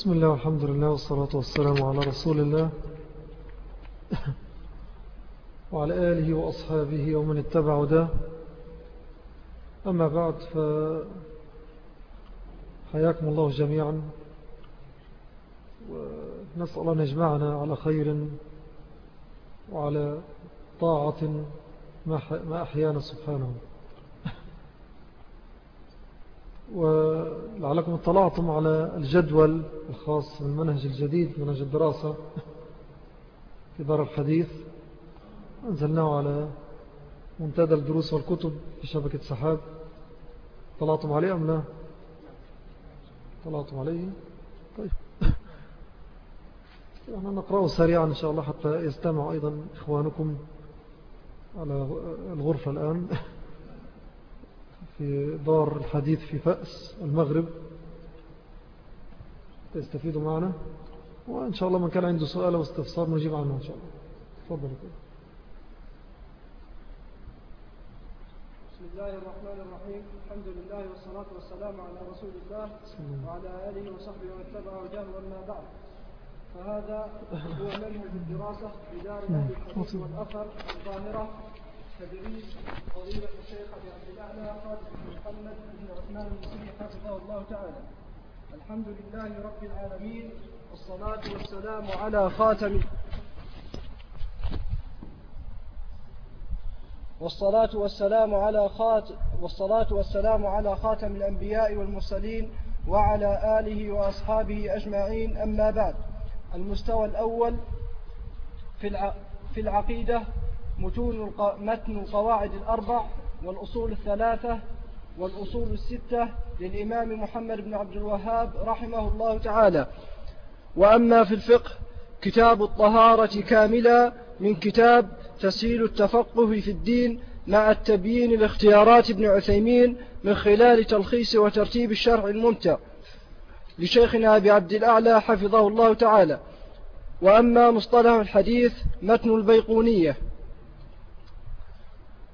بسم الله والحمد لله والصلاة والسلام على رسول الله وعلى آله وأصحابه ومن اتبع ده أما بعد فحياكم الله جميعا. ونسأل الله نجمعنا على خير وعلى طاعة ما أحيانا سبحانه. ولعلكم اطلعتم على الجدول الخاص بالمنهج الجديد منهج الدراسة في دار الحديث. أنزلناه على منتدى الدروس والكتب في شبكة سحاب. طلعتم عليه أم لا؟ طلعتم عليه؟ طيب. يعني نقرأه سريعا إن شاء الله حتى يستمع أيضا إخوانكم على الغرفة الآن. في دار الحديث في فأس المغرب. تستفيدوا معنا؟ وإن شاء الله من كان عنده سؤال أو استفسار نجيب عنه إن شاء الله. تفضل. بسم الله الرحمن الرحيم. الحمد لله والصلاة والسلام على رسول الله وعلى آله وصحبه ومن تبع وجاه وما بعد. فهذا هو منهج الدراسة في دار أهل الحديث والأثر الظاهرة تدريس فضيلة الشيخ أبي عبد الأعلى خالد بن محمد بن عثمان المسلم حفظه الله تعالى. الحمد لله رب العالمين والصلاة والسلام على خاتم. والصلاة والسلام على خات والصلاة والسلام على خاتم الأنبياء والمرسلين وعلى آله وأصحابه أجمعين. أما بعد المستوى الأول في في العقيدة متون متن القواعد الأربع والأصول الثلاثة والأصول الستة للإمام محمد بن عبد الوهاب رحمه الله تعالى. وأما في الفقه كتاب الطهارة كاملا من كتاب تسهيل التفقه في الدين مع التبيين لاختيارات ابن عثيمين من خلال تلخيص وترتيب الشرع الممتع لشيخنا أبي عبد الأعلى حفظه الله تعالى. وأما مصطلح الحديث متن البيقونية.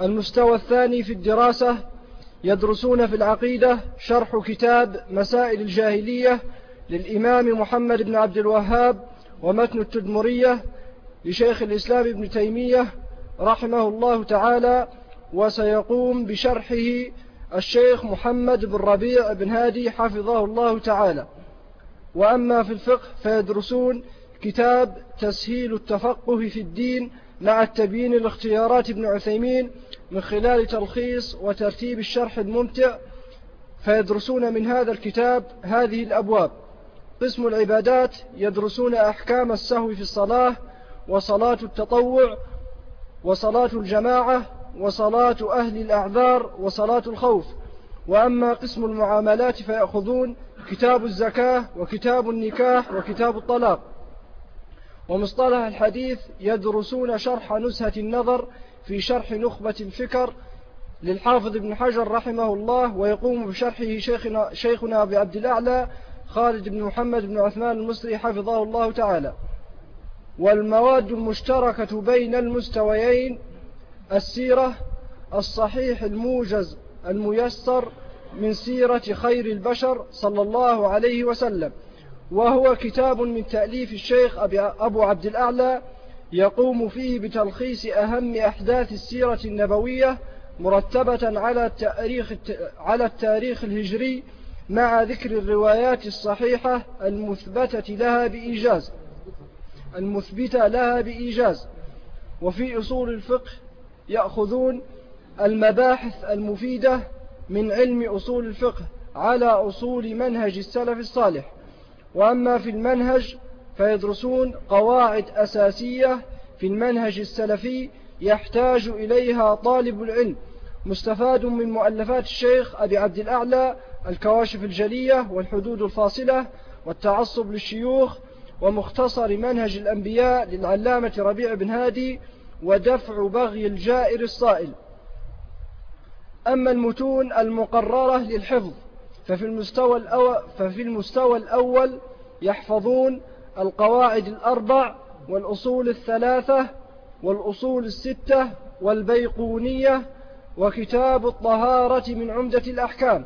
المستوى الثاني في الدراسة يدرسون في العقيدة شرح كتاب مسائل الجاهلية للإمام محمد بن عبد الوهاب ومتن التدمرية لشيخ الإسلام ابن تيمية رحمه الله تعالى وسيقوم بشرحه الشيخ محمد بن ربيع بن هادي حفظه الله تعالى. وأما في الفقه فيدرسون كتاب تسهيل التفقه في الدين مع التبيين لاختيارات ابن عثيمين من خلال تلخيص وترتيب الشرح الممتع فيدرسون من هذا الكتاب هذه الأبواب. قسم العبادات يدرسون أحكام السهو في الصلاة وصلاة التطوع وصلاة الجماعة وصلاة أهل الأعذار وصلاة الخوف. وأما قسم المعاملات فيأخذون كتاب الزكاة وكتاب النكاح وكتاب الطلاق. ومصطلح الحديث يدرسون شرح نزهة النظر في شرح نخبة الفكر للحافظ ابن حجر رحمه الله ويقوم بشرحه شيخنا, شيخنا أبي عبد الأعلى خالد بن محمد بن عثمان المصري حفظه الله تعالى. والمواد المشتركة بين المستويين السيرة الصحيح الموجز الميسر من سيرة خير البشر صلى الله عليه وسلم وهو كتاب من تأليف الشيخ أبو عبد الأعلى يقوم فيه بتلخيص أهم أحداث السيرة النبوية مرتبة على التأريخ, على التاريخ الهجري مع ذكر الروايات الصحيحة المثبتة لها بإيجاز. المثبتة لها بإيجاز. وفي أصول الفقه يأخذون المباحث المفيدة من علم أصول الفقه على أصول منهج السلف الصالح. وأما في المنهج فيدرسون قواعد أساسية في المنهج السلفي يحتاج إليها طالب العلم. مستفاد من مؤلفات الشيخ أبي عبد الأعلى الكواشف الجلية والحدود الفاصلة والتعصب للشيوخ ومختصر منهج الأنبياء للعلامة ربيع بن هادي ودفع بغي الجائر الصائل. أما المتون المقررة للحفظ ففي المستوى الأول, ففي المستوى الأول يحفظون القواعد الأربع والأصول الثلاثة والأصول الستة والبيقونية وكتاب الطهارة من عمدة الأحكام.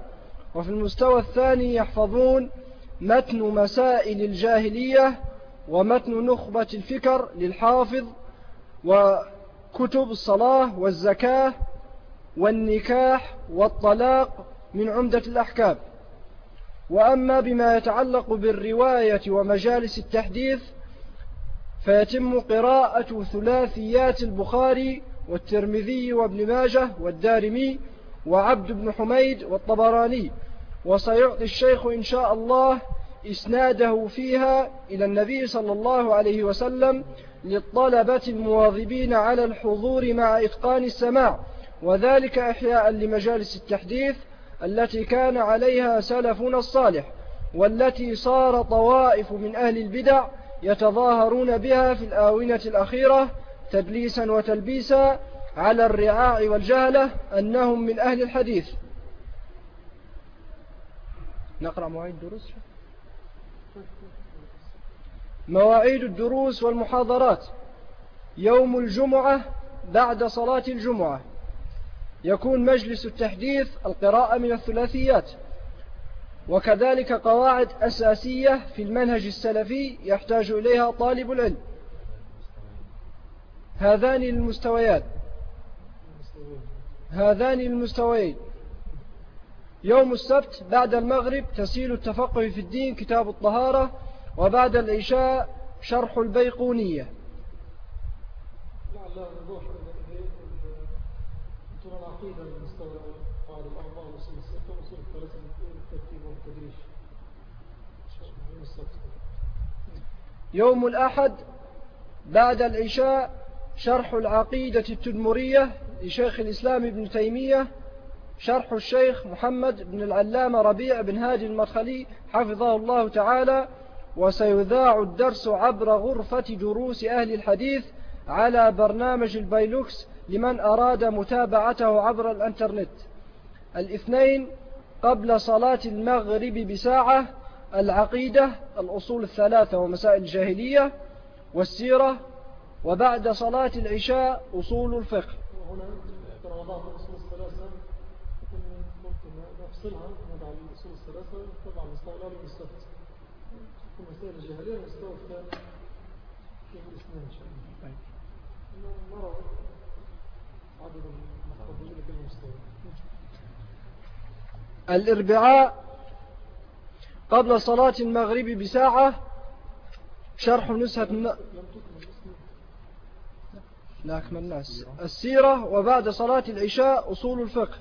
وفي المستوى الثاني يحفظون متن مسائل الجاهلية ومتن نخبة الفكر للحافظ وكتب الصلاة والزكاة والنكاح والطلاق من عمدة الأحكام. وأما بما يتعلق بالرواية ومجالس التحديث فيتم قراءة ثلاثيات البخاري والترمذي وابن ماجه والدارمي وعبد بن حميد والطبراني. وسيعطي الشيخ إن شاء الله إسناده فيها إلى النبي صلى الله عليه وسلم للطلبة المواظبين على الحضور مع إتقان السماع وذلك إحياء لمجالس التحديث التي كان عليها سلفنا الصالح والتي صار طوائف من أهل البدع يتظاهرون بها في الآونة الأخيرة تدليسا وتلبيسا على الرعاع والجهلة أنهم من أهل الحديث. نقرأ مواعيد الدروس؟ مواعيد الدروس والمحاضرات. يوم الجمعة بعد صلاة الجمعة. يكون مجلس التحديث القراءة من الثلاثيات. وكذلك قواعد أساسية في المنهج السلفي يحتاج إليها طالب العلم. هذان المستويات. هذان المستويين. يوم السبت بعد المغرب تسيل التفقه في الدين كتاب الطهارة وبعد العشاء شرح البيقونية. يوم الأحد بعد العشاء شرح العقيدة التدمرية لشيخ الإسلام ابن تيمية شرح الشيخ محمد بن العلامة ربيع بن هادي المدخلي حفظه الله تعالى وسيذاع الدرس عبر غرفة دروس أهل الحديث على برنامج البيلوكس لمن أراد متابعته عبر الإنترنت. الاثنين قبل صلاة المغرب بساعة العقيدة الأصول الثلاثة ومسائل الجاهلية والسيرة وبعد صلاة العشاء أصول الفقه. وهنا رمضان الأصول الثلاثة نفصلها نضع الأصول الثلاثة. طبعا مستوى الأول في مسائل الجاهلية المستوى الثاني يوم الاثنين إن شاء الله الإربعاء قبل صلاة المغرب بساعة شرح نسخة لا أكمل الناس. السيرة وبعد صلاة العشاء أصول الفقه.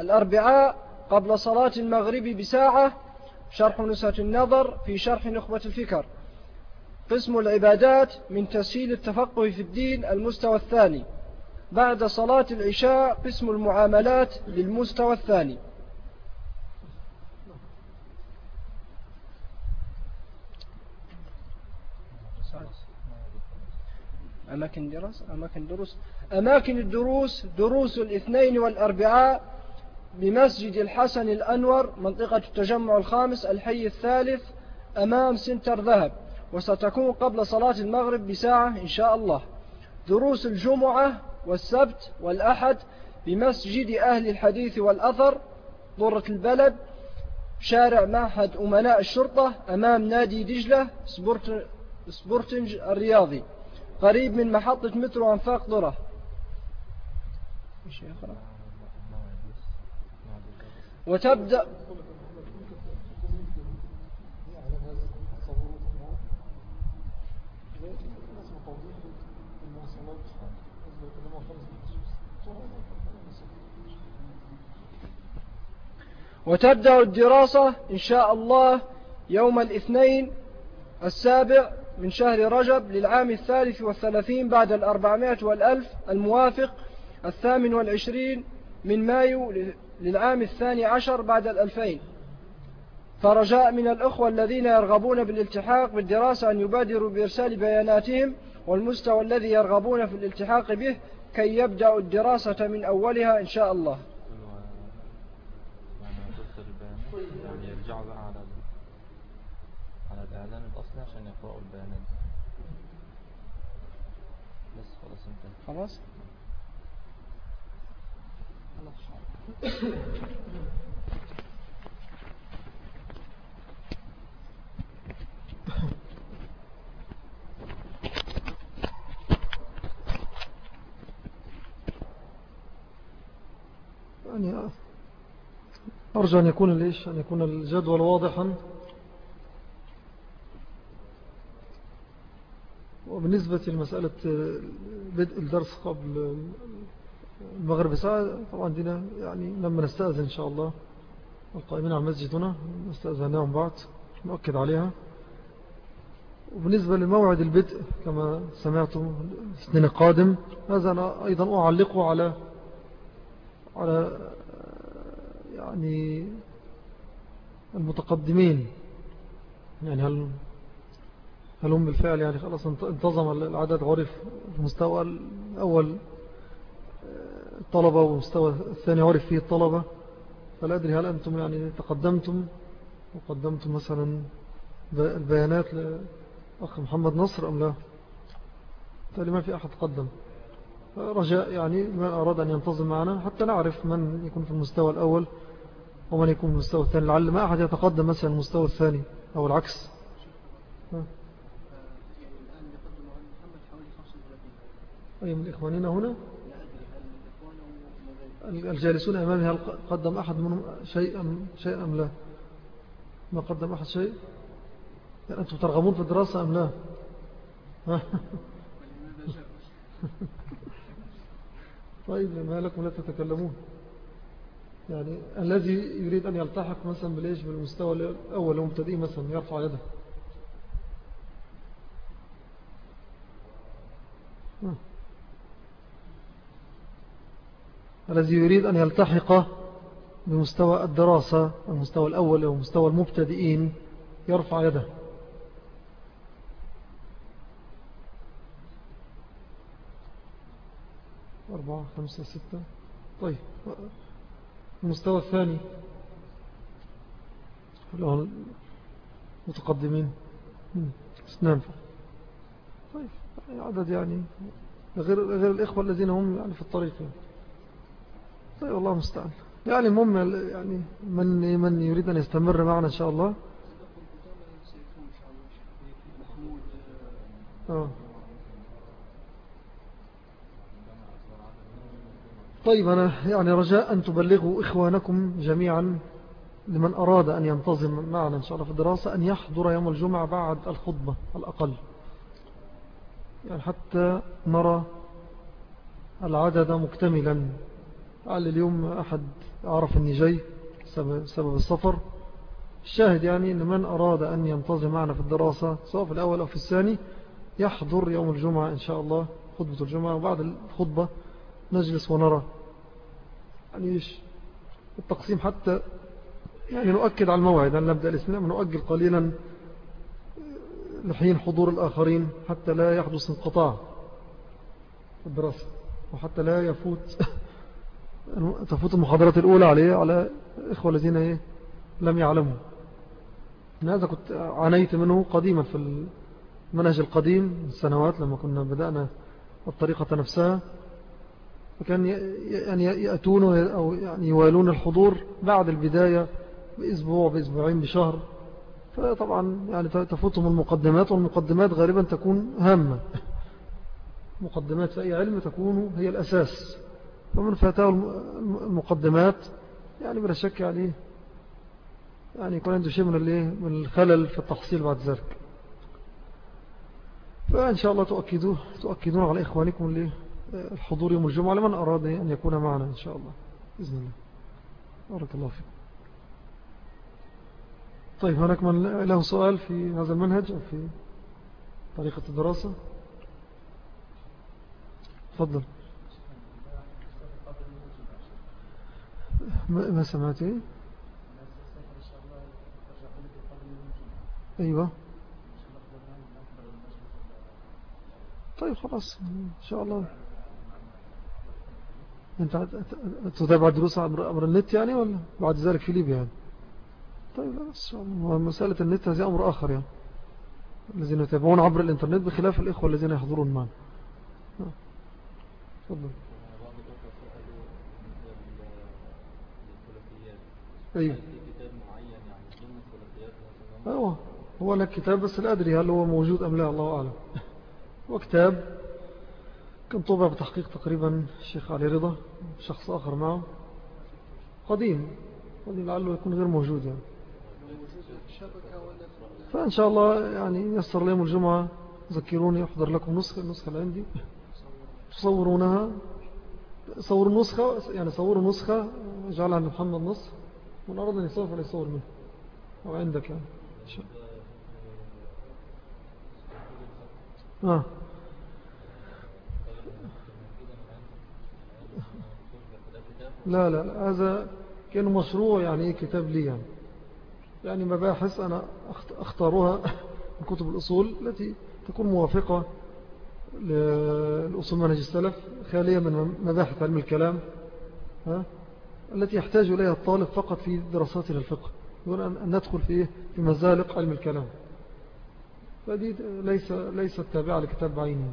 الأربعاء قبل صلاة المغرب بساعة شرح نسخة النظر في شرح نخبة الفكر. قسم العبادات من تسهيل التفقه في الدين المستوى الثاني. بعد صلاة العشاء قسم المعاملات للمستوى الثاني. أماكن دراسة أماكن دروس أماكن الدروس دروس الاثنين والأربعاء بمسجد الحسن الأنور منطقة التجمع الخامس الحي الثالث أمام سنتر ذهب. وستكون قبل صلاة المغرب بساعة إن شاء الله. دروس الجمعة والسبت والأحد بمسجد أهل الحديث والأثر ضرة البلد شارع معهد أمناء الشرطة أمام نادي دجلة سبورتنج الرياضي قريب من محطة مترو أنفاق ذرة وتبدأ وتبدأ الدراسة إن شاء الله يوم الاثنين السابع من شهر رجب للعام الثالث والثلاثين بعد الأربعمائة والألف الموافق الثامن والعشرين من مايو للعام الثاني عشر بعد الألفين. فرجاء من الأخوة الذين يرغبون بالالتحاق بالدراسة أن يبادروا بإرسال بياناتهم والمستوى الذي يرغبون في الالتحاق به كي يبدأوا الدراسة من أولها إن شاء الله. يعني يرجعوا بقى على على الإعلان الأصلي عشان يقرأوا البيانات بس خلاص انتهى خلاص؟ خلاص. يعني أرجو أن يكون ليش؟ أن يكون الجدول واضحا. وبالنسبة لمسألة بدء الدرس قبل المغرب ساعة طبعا دينا يعني لما نستأذن إن شاء الله القائمين على المسجد هنا نستأذنهم بعد نؤكد عليها. وبالنسبة لموعد البدء كما سمعتم السنين القادم هذا أنا أيضا أعلقه على على يعني المتقدمين. يعني هل هل هم بالفعل يعني خلاص انتظم العدد عرف المستوى الأول الطلبة والمستوى الثاني عرف فيه الطلبة. فلا أدري هل أنتم يعني تقدمتم وقدمتم مثلا البيانات لأخ محمد نصر أم لا؟ تالي ما في أحد قدم. رجاء يعني من أراد أن ينتظم معنا حتى نعرف من يكون في المستوى الأول ومن يكون في المستوى الثاني. لعل ما أحد يتقدم مثلا المستوى الثاني أو العكس. أي من إخواننا هنا الجالسون أمامي هل قدم أحد منهم شيئا شيئا أم لا؟ ما قدم أحد شيء؟ أنتم ترغبون في الدراسة أم لا؟ طيب ما لكم لا تتكلمون. يعني الذي يريد أن يلتحق مثلا بالإيش؟ بالمستوى الأول ومبتدئ مثلا يرفع يده. الذي يريد أن يلتحق بمستوى الدراسة المستوى الأول أو مستوى المبتدئين يرفع يده. أربعة خمسة ستة. طيب المستوى الثاني. المتقدمين اثنان. طيب عدد يعني غير, غير الإخوة الذين هم يعني في الطريق. طيب والله مستعان يعني المهم يعني من من يريد أن يستمر معنا إن شاء الله. آه. طيب أنا يعني رجاء أن تبلغوا إخوانكم جميعا لمن أراد أن ينتظم معنا إن شاء الله في الدراسة أن يحضر يوم الجمعة بعد الخطبة الأقل. يعني حتى نرى العدد مكتملا. قال اليوم أحد عرف أني جاي سبب السفر؟ الشاهد يعني أن من أراد أن ينتظم معنا في الدراسة سواء في الأول أو في الثاني يحضر يوم الجمعة إن شاء الله خطبة الجمعة. وبعد الخطبة نجلس ونرى. يعني إيش؟ التقسيم حتى يعني نؤكد على الموعد أن نبدأ الإسلام؟ نؤجل قليلا لحين حضور الآخرين حتى لا يحدث انقطاع في الدراسة وحتى لا يفوت تفوت المحاضرات الأولى عليه على إخوة الذين إيه؟ لم يعلموا. هذا كنت عانيت منه قديما في المنهج القديم السنوات لما كنا بدأنا الطريقة نفسها. فكان يعني يأتون أو يعني يوالون الحضور بعد البداية بأسبوع بأسبوعين بشهر. فطبعا يعني تفوتهم المقدمات والمقدمات غالبا تكون هامة. مقدمات في أي علم تكون هي الأساس. ومن فاتاه المقدمات يعني بلا شك يعني يعني يكون عنده شيء من من الخلل في التحصيل بعد ذلك. فإن شاء الله تؤكدوا تؤكدون على إخوانكم اللي الحضور يوم الجمعة لمن أراد أن يكون معنا إن شاء الله. بإذن الله. بارك الله فيك طيب هناك من له سؤال في هذا المنهج أو في طريقة الدراسة؟ تفضل. ما سمعت إيه أيوه. طيب خلاص إن شاء الله. أنت تتابع دروس عبر النت يعني ولا بعد ذلك في ليبيا يعني؟ طيب لا بس مسألة النت هذه أمر آخر يعني. الذين يتابعون عبر الإنترنت بخلاف الإخوة الذين يحضرون معنا. تفضل. أيوه. أيوه. هو لك كتاب بس لا أدري هل هو موجود أم لا الله أعلم. هو كتاب كان طبع بتحقيق تقريبا الشيخ علي رضا شخص آخر معه. قديم قديم لعله يكون غير موجود يعني. فإن شاء الله يعني يسر لهم الجمعة ذكروني أحضر لكم نسخة النسخة اللي عندي. تصورونها. صوروا نسخة يعني صوروا نسخة جعلها محمد نصر أراد أن يصور فليصور منه. أو عندك يعني. آه. لا لا هذا كان مشروع يعني إيه كتاب لي يعني. يعني مباحث أنا أختارها من كتب الأصول التي تكون موافقة لأصول منهج السلف خالية من مباحث علم الكلام ها التي يحتاج إليها الطالب فقط في دراسات للفقه دون أن ندخل في في مزالق علم الكلام. فدي ليس ليست تابعة لكتاب بعينه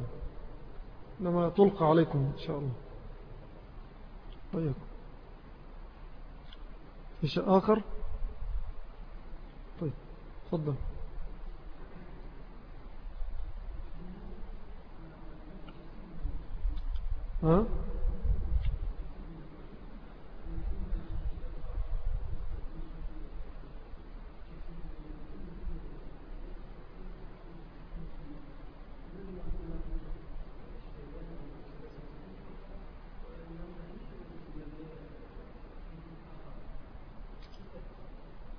لما تلقى عليكم إن شاء الله. طيب. في شيء آخر؟ طيب تفضل. ها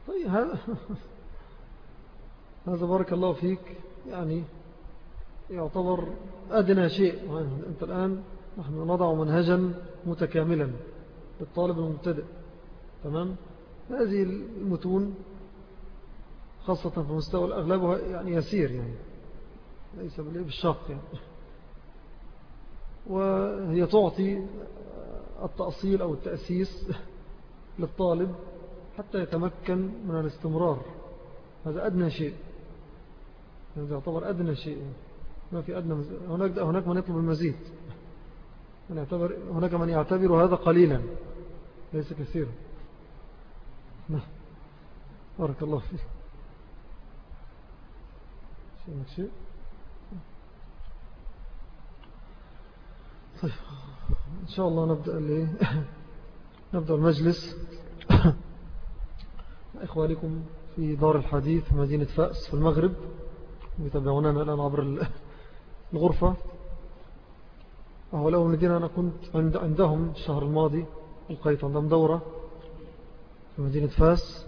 طيب هذا؟ بارك الله فيك. يعني يعتبر أدنى شيء. أنت الآن نحن نضع منهجا متكاملا للطالب المبتدئ. تمام؟ هذه المتون خاصة في مستوى الأغلب يعني يسير يعني. ليس بالشاق يعني. وهي تعطي التأصيل أو التأسيس للطالب حتى يتمكن من الاستمرار. هذا أدنى شيء. هذا يعتبر أدنى شيء. ما في أدنى هناك, هناك من يطلب المزيد. من يعتبر هناك من يعتبر هذا قليلا. ليس كثيرا. نعم. بارك الله فيك. شيء طيب. إن شاء الله نبدأ لي نبدأ المجلس. إخوانكم في دار الحديث في مدينة فأس في المغرب يتابعوننا الآن عبر الغرفة. لو الذين أنا كنت عند عندهم الشهر الماضي ألقيت عندهم دورة في مدينة فأس.